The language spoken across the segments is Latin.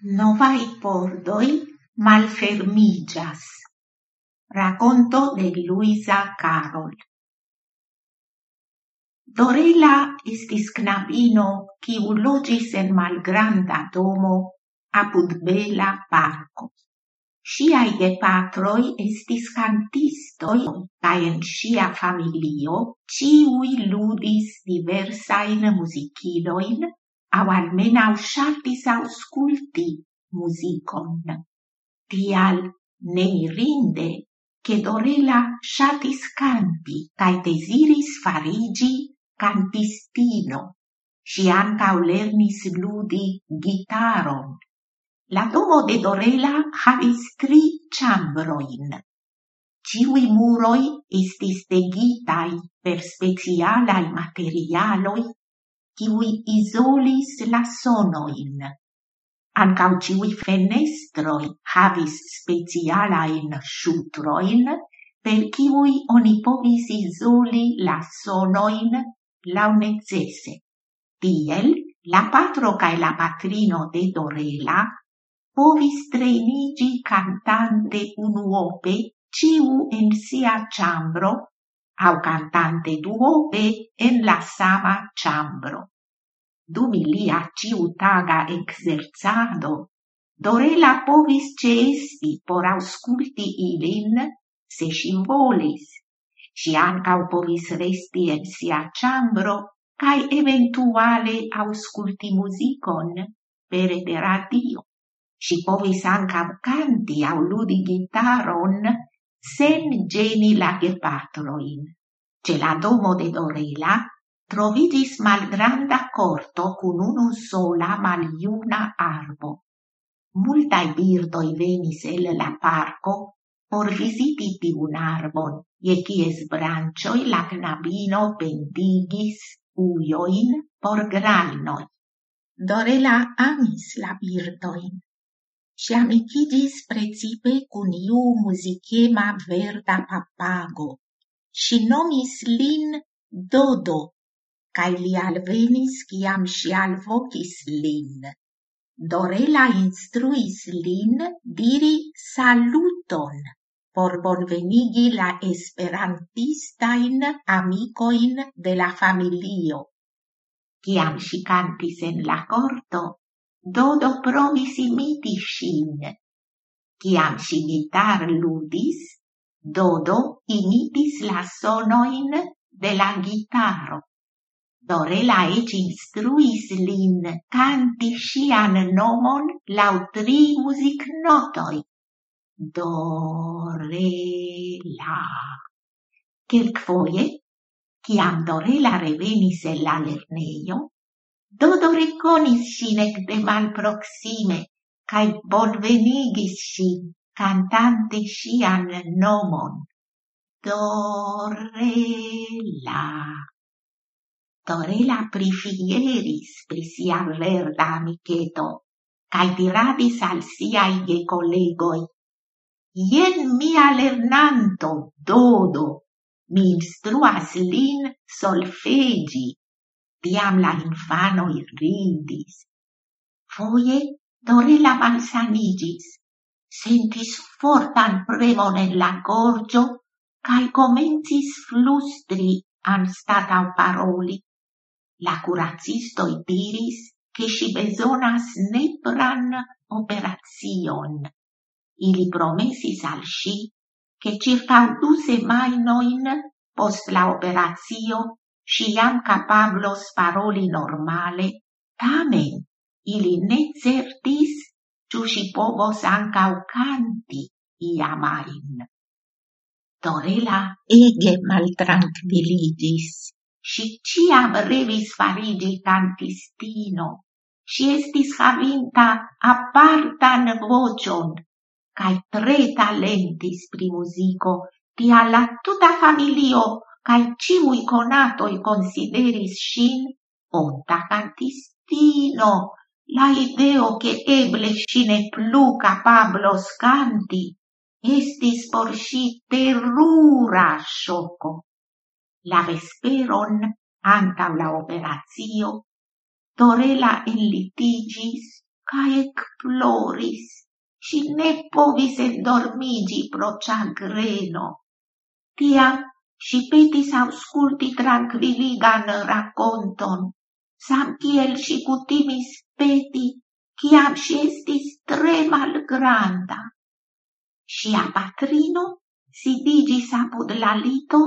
Novai pordoi malfermigas. Racconto de Luisa Carol. Dorela estis knabino quiu logis en malgranda domo apud bela parco. Sciai gepatroi estis cantistoi, ca en scia familio ciui ludis diversain musiciloin au almenau shatis ausculti musicon. Tial ne irinde che Dorela shatis canti cae desiris farigi cantistino. Si ancau lernis ludi gitaron. La domo de Dorela havis tri chambroin. Ciui muroi estis degitai per specialai materialoi kiui isolis la sonoin. Ancau ciui fenestroi havis specialain shutroin, per ciui oni povis isoli la sonoin lau necesse. Tiel, la patro cae la patrino de Dorela povis trenigi cantante unuope ciu en sia ciambro au cantante duope en la sama chambro. Dum ilia ciutaga exerzado, Dorela povis cesti por ausculti ilin se scim volis. Si ancau povis resti en sia chambro, cae eventuale ausculti musicon pere de radio. Si povis ancam canti au ludi gitaron sen geni la gepatroin. Ce la domo de Dorela trovidis malgranda corto cun unu sola maliuna arbo. Multai birdoi venis el la parco por visiti tiun arbon, je cies brancioi la knabino pendigis uioin por granoi. Dorela amis la birdoin, si amicidis precipe cun iu musicema verda papago Si nomis lin Dodo, cae li alvenis ciam si alvocis lin. Dorela instruis lin diri saluton por bonvenigi la esperantistain amicoin de la familio. Ciam si cantis en la corto, Dodo promis imiti sin. Ciam si gitar ludis, Dodo imitis la sonoin de la gitaro. Dorela ec instruis lin canti sian nomon lau tri musicnotoi. Dorela. Quelc foie, ciam Dorela revenis el la lerneio, Dodo reconis sin ec de malproksime cae bonvenigis sin, cantante sian nomon. Dorela. Dorela prifieris pri sia verda amiceto, cae diradis al siai ge collegoi. Ien mia lernanto, Dodo, mi instruas lin solfegi tiam la infanoi ridis. Foie Dorella malsanigis, sentis fortan premon en la gorgio, cae comencis flustri anstatau paroli. La curacistoi diris che si besonas nepran operazion. Ili promesis al si che circa du semainoin post la operatio si jam capablos paroli normale, tamen ili ne certis ciu si povos ancau canti iamain. Dorela ege maltrankviligis. si ciam revis farigi cantistino, si estis havinta apartan vocion cae tre talentis pri musico, tia la tuta familio cae ciui conatoi consideris shin onta cantistino, la ideo che eble sine plu capablos canti, estis por si terrura sciocco. La vesperon, antau la operatio, Torela enlitigis cae ploris, si ne povis endormigi pro chagreno. Tiam si petis ausculti tranquilligan raconton, sam kiel si cutimis peti, ciam si estis tre malgranda. Sia patrino si digis apud la lito,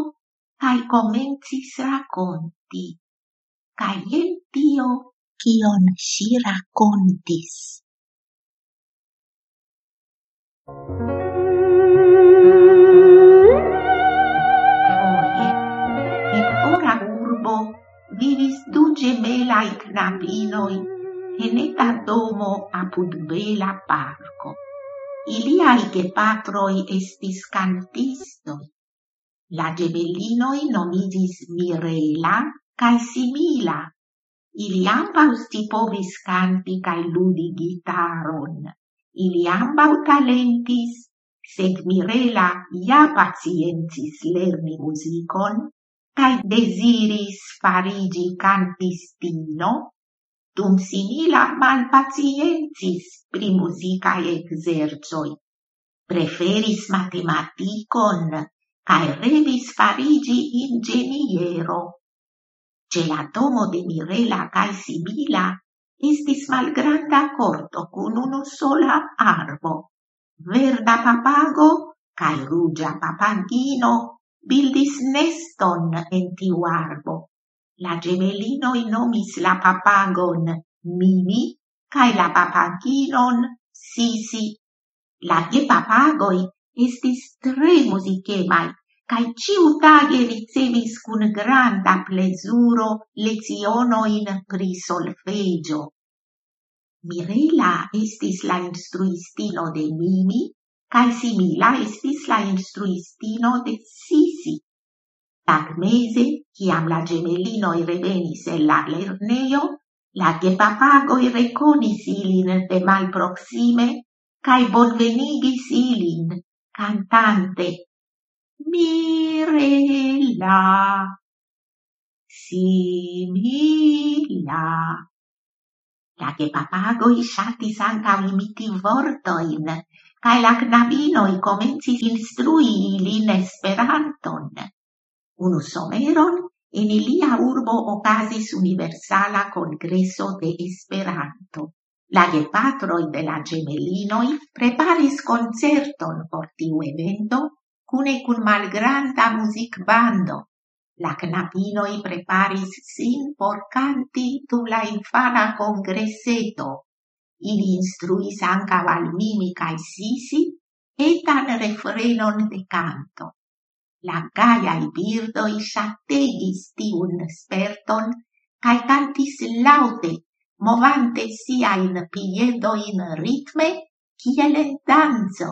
cae comencis raconti. Cae el tio, cion si racontis. Foie, vivis du gemelai knabinoi en eta domo apud bela parco. Iliai gepatroi estis cantistoi. La gemellinoi nomidis Mirela cae Simila. Ili ambau sti povis canti cae ludi gitaron. Ili ambau talentis, sed Mirela ja pacientis lerni musicon, cae desiris farigi cantistino, dum simila malpacientis pri musicae exercioi. Preferis matematicon, cae revis farigi ingeniero. Ce la domo de Mirela cae Sibila estis malgranda corto cun unu sola arbo, verda papago cae rugia papagino bildis neston en tiu arbo. La gemelinoi nomis la papagon Mimi cae la papaginon Sisi. La gepapagoi estis tre musicemai cae ciutage ricevis cun granda plesuro lezionoin pri solfegio. Mirela estis la instruistino de Mimi, cae simila estis la instruistino de Sisi. Tagmese, ciam la gemelinoi revenis el la lerneio, la gepapagoi reconis ilin de malproxime cae bonvenigis ilin, cantante Mirella, simila. La gepapagoi shatis anca imiti vortoin, cae la knabinoi comencis instrui ilin esperanton. Unu someron, in ilia urbo ocasis universala congreso de Esperanto. La gepatroi de la gemelinoi preparis concerton por tiu evento, cune cun malgranda music bando. La knabinoi preparis sin por canti dum la infana congresseto ili instruis anca val mimi cae sisi, etan refrenon de canto. La gaiai birdoi sategis tiun sperton cae cantis laude, movante sia in piedo in ritme, ciel danzo.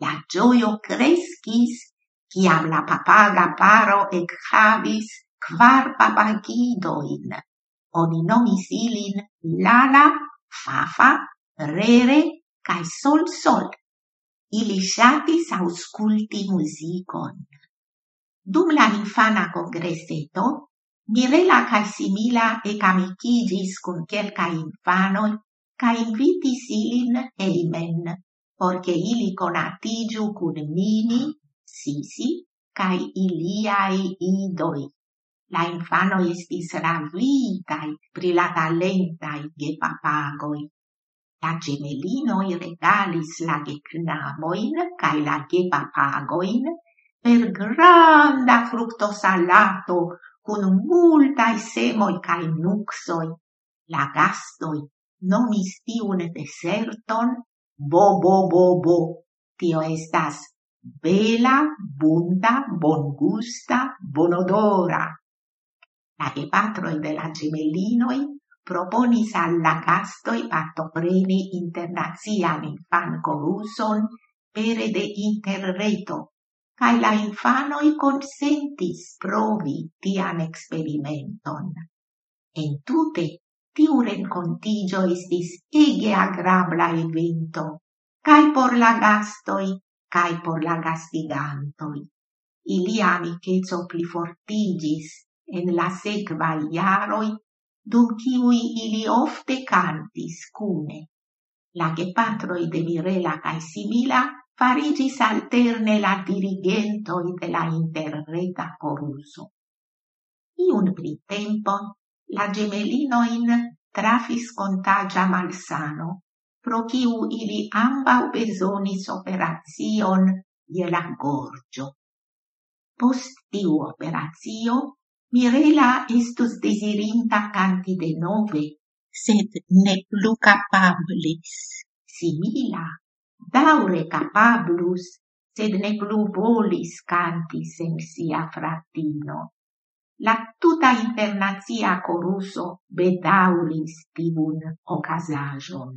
La gioio crescis, ciam la papaga paro ec havis quar papagidoin. Oni nomis ilin Lala Fafa, Rere cae Sol Sol. Ili shatis ausculti musicon. Dum la infana congresseto, Mirela cae simila e camicigis cun quelca infanoi ca invitis ilin eimen, porce ili conatigiu cun mini, sisi, cae iliai idoi la infano estis ravitai pri la talentai gepapagoi. La gemelinoi regalis la geknamoin cae la gepapagoin per granda fructosalato cun multae semoi cae nuxoi. La gastoi nomis tiun deserton bo-bo-bo-bo. Tio estas bela, bunda, bongusta, bonodora. La patro de la ĝemelinoj proponis al la gastoj partopreni internacian infankoruson pere de interreto, kaj la infano i consentis provi tian experimenton en tute tiu rencontigio estis ege agrabla evento, cae por la gastoi, cae por la gastigantoi. Ilia amicetso plifortigis, en la sekvaj jaroj, dum kiui ili ofte cantis cune. La gepatroi de Mirela cae Simila farigis alterne la dirigentoi de la interreta coruso. Iun pritempon la gemelinoin trafis contagia malsano, pro ciu ili ambau besonis operazion je la gorgio. Post tiu operazio Mirela estus desirinta canti de nove, sed ne plu capablis. Simila, daure capablus, sed ne plu volis canti sem sia fratino. La tuta internazia coruso bedaulis tibun ocasajon.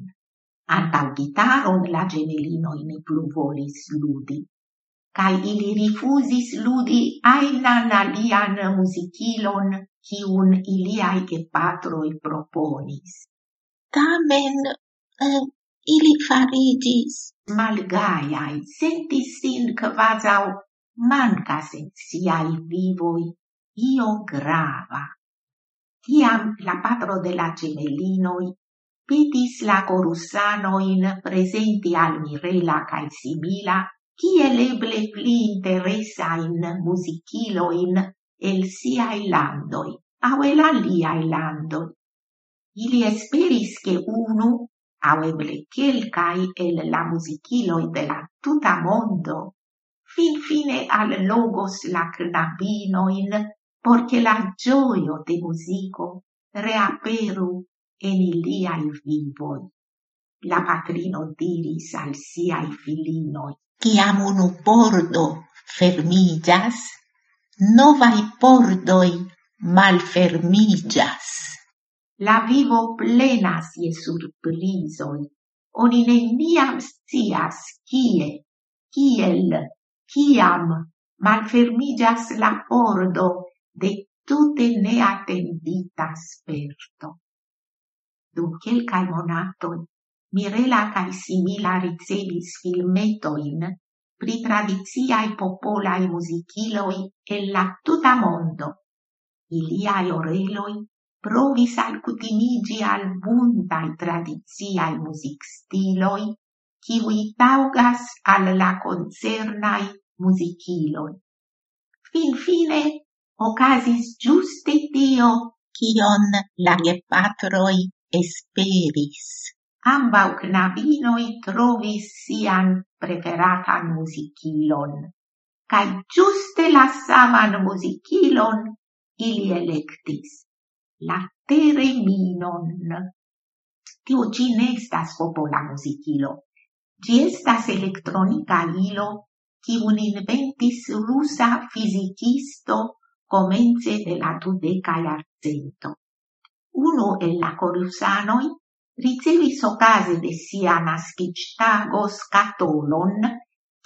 Antau gitaron la gemelino in plu volis ludi cae ili rifusis ludi ainan alian musicilon ciun iliai gepatroi proponis. Tamen eh, ili farigis malgaiai, sentis sin quasau mancas et siai vivoi io grava. Tiam la patro de la gemellinoi petis la corusanoin presenti al Mirela cae Sibila kiel eble pli interesain musiciloin el siai landoi, au el aliai landoi. Ili esperis che unu, au eble quelcai el la musiciloi de la tuta mondo, fin fine al logos la knabinoin, porche la gioio de musico reaperu en iliai vivoi. La patrino diris al siai filinoi, Ciam unu pordo fermigas, novai pordoj malfermigas. La vivo plenas je surprizoj. Oni neniam scias kie, kiel, kiam malfermigas la pordo de tute neatendita sperto. Dum quelcae monatoi Mirela cae simila ricevis filmetoin pri tradiziae popolai musiciloi el la tuta mondo. Iliai oreloi provis alcutimigi al buntai music stiloi kiui taugas al la concernai musiciloi. Fin fine ocasis giuste tio kion la gepatroi esperis ambau knabinoi trovis sian preferatan musicilon. kaj giuste la saman musicilon ili electis, la tereminon. Tio ci nestas popola musicilo. ĝi estas electronica ilo kiun inventis rusa fizikisto comence de la dudeca iarcento. Uno el la corusanoi ricevis ocase de sia nascictago scatolon,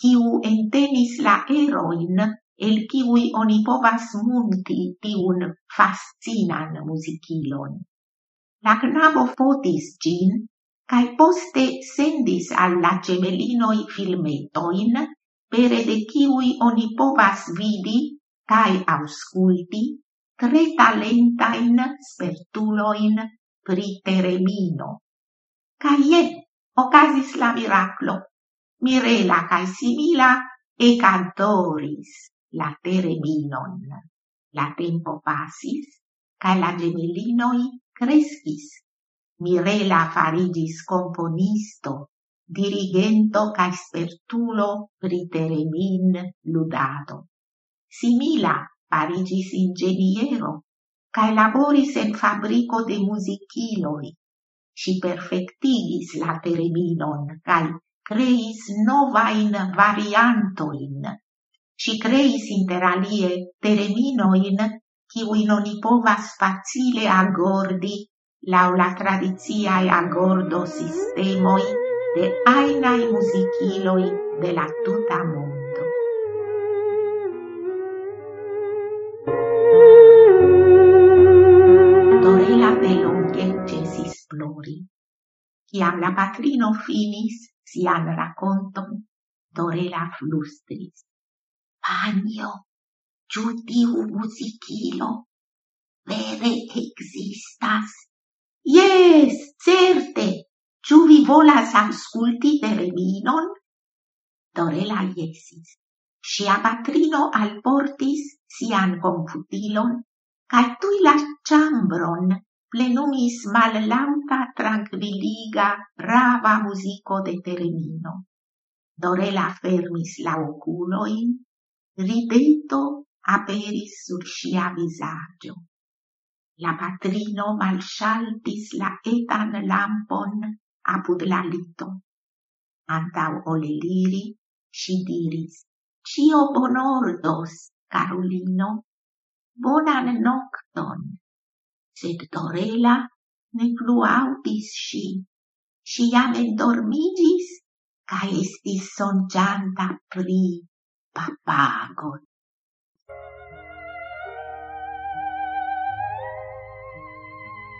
kiu entenis la eroin el kiui oni povas munti tiun fascinan musicilon. La knabo fotis gin, cae poste sendis alla gemelinoi filmetoin, pere de kiui oni povas vidi cae ausculti tre talentain spertuloin pri Teremino. Ca ie, ocasis la miraclo. Mirela kaj simila e cantoris la Tereminon. La tempo passis, ca la gemelinoi crescis. Mirela farigis componisto, dirigento ca spertulo pri teremin ludado. Simila parigis ingeniero, cae laboris en fabrico de musiciloi. Si perfectigis la tereminon, cae creis novain variantoin. Si creis interalie tereminoin, kiwi non povas facile agordi lau la tradiziae agordo sistemoi de ainai musiciloi de la tuta mondo. Ciam la patrino finis sian raconton, Dorela flustris. Panio, ciu tiu musicilo vere existas? Yes, certe! Ciu vi volas ausculti Tereminon? Dorela jesis. Sia patrino alportis sian computilon, cae tui la chambron plenumis mallampa tranquilliga rava musico de teremino. Dorela fermis la oculoin, rideto aperis sur sia visaggio. La patrino malsaltis la etan lampon apud la lito. Antau oleliri, si diris, Cio bonordos, Carolino, bonan nocton. sed dorela ne plu aŭdis și Ŝi jam endormiĝis kaj estis sonĝanta pri papagon.